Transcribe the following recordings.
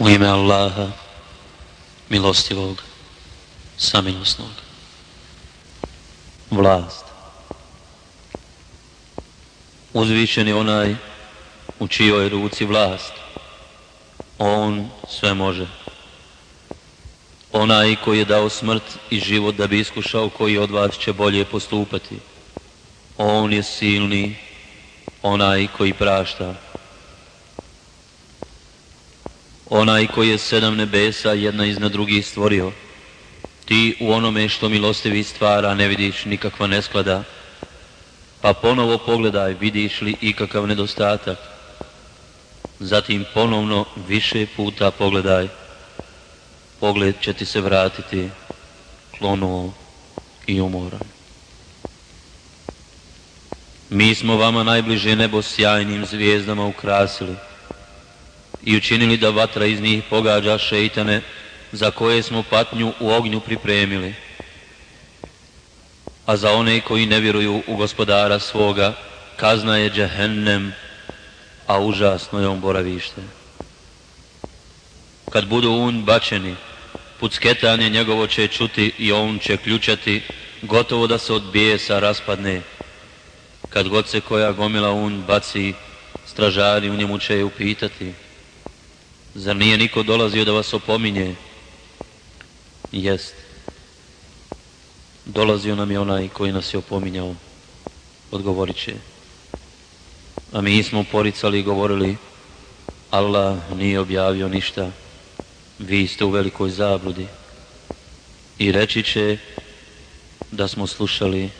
U ime Allaha, milostivog, samilosnog. Vlast. Uzvišen je onaj u čijoj ruci vlast. On sve može. Onaj koji je dao smrt i život da bi iskušao koji od vas će bolje postupati. On je silni, onaj koji prašta. Onaj koji je sedam nebesa jedna iznad drugih stvorio. Ti u onome što milostivi stvara ne vidiš nikakva nesklada. Pa ponovo pogledaj vidiš li ikakav nedostatak. Zatim ponovno više puta pogledaj. Pogled će ti se vratiti klonuo i umoran. Mi smo vama najbliže nebo sjajnim zvijezdama ukrasili i učinili da vatra iz njih pogađa šeitane za koje smo patnju u ognju pripremili. A za one koji ne vjeruju u gospodara svoga, kazna je džehennem, a užasno je on boravište. Kad budu un bačeni, pucketanje njegovo će čuti i on će ključati, gotovo da se od bijesa raspadne. Kad god se koja gomila un baci, stražari u njemu će je upitati. Zar nije niko dolazio da vas opominje? Jest. Dolazio nam je onaj koji nas je opominjao. Odgovorit će. A mi smo poricali i govorili Allah nije objavio ništa. Vi ste u velikoj zabludi. I reći će da smo slušali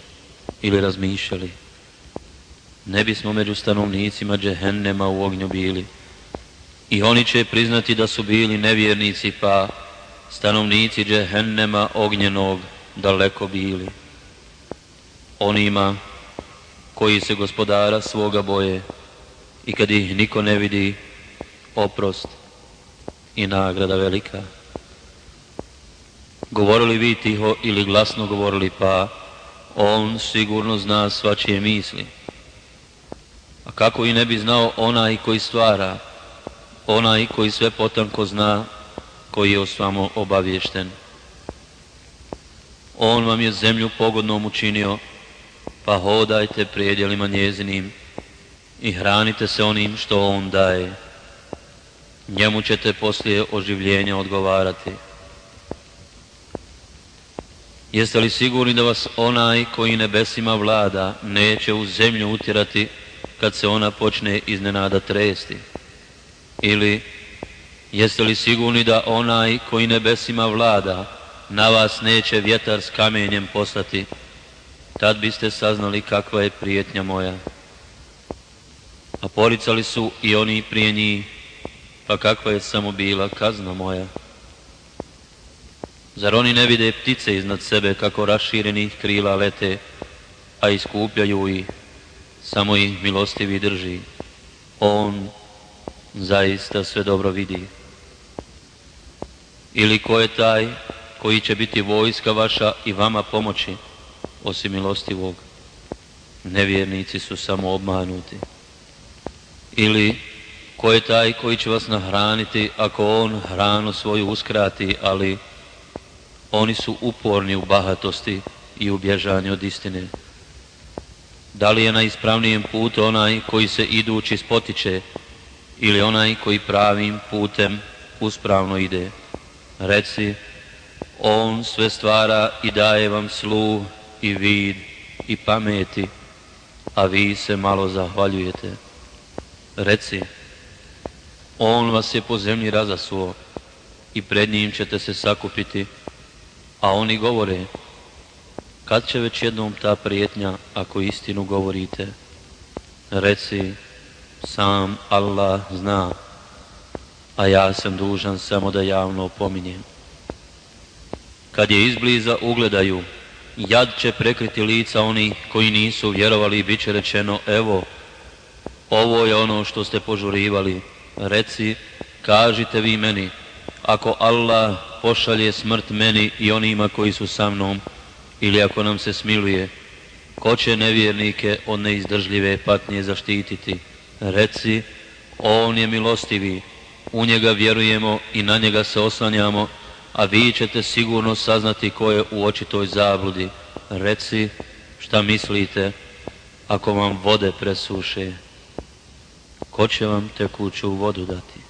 ili razmišljali. Ne bismo među stanovnicima džehennema u ognju bili. I oni će priznati da su bili nevjernici, pa stanovnici džehennema ognjenog daleko bili. Onima koji se gospodara svoga boje i kad ih niko ne vidi, oprost i nagrada velika. Govorili vi tiho ili glasno govorili, pa on sigurno zna svačije misli. A kako i ne bi znao onaj koji stvara, onaj koji sve potanko zna, koji je o svamo obavješten. On vam je zemlju pogodnom učinio, pa hodajte prijedjelima njezinim i hranite se onim što on daje. Njemu ćete poslije oživljenja odgovarati. Jeste li sigurni da vas onaj koji nebesima vlada neće u zemlju utjerati kad se ona počne iznenada tresti? Ili jeste li sigurni da onaj koji nebesima vlada na vas neće vjetar s kamenjem poslati? Tad biste saznali kakva je prijetnja moja. A poricali su i oni prije njih, pa kakva je samo bila kazna moja. Zar oni ne vide ptice iznad sebe kako raširenih krila lete, a iskupljaju ih, samo ih milostivi drži. On zaista sve dobro vidi. Ili ko je taj koji će biti vojska vaša i vama pomoći, osim milostivog? Nevjernici su samo obmanuti. Ili ko je taj koji će vas nahraniti ako on hranu svoju uskrati, ali oni su uporni u bahatosti i u od istine. Da li je na ispravnijem putu onaj koji se idući spotiče ili onaj koji pravim putem uspravno ide? Reci, on sve stvara i daje vam sluh i vid i pameti, a vi se malo zahvaljujete. Reci, on vas je po zemlji razasuo i pred njim ćete se sakupiti, a oni govore, kad će već jednom ta prijetnja ako istinu govorite? Reci, sam Allah zna, a ja sam dužan samo da javno opominjem. Kad je izbliza ugledaju, jad će prekriti lica oni koji nisu vjerovali i bit će rečeno, evo, ovo je ono što ste požurivali. Reci, kažite vi meni, ako Allah pošalje smrt meni i onima koji su sa mnom, ili ako nam se smiluje, ko će nevjernike od neizdržljive patnje zaštititi? Reci, on je milostivi, u njega vjerujemo i na njega se oslanjamo, a vi ćete sigurno saznati ko je u očitoj zabludi. Reci šta mislite ako vam vode presuše, ko će vam tekuću vodu dati?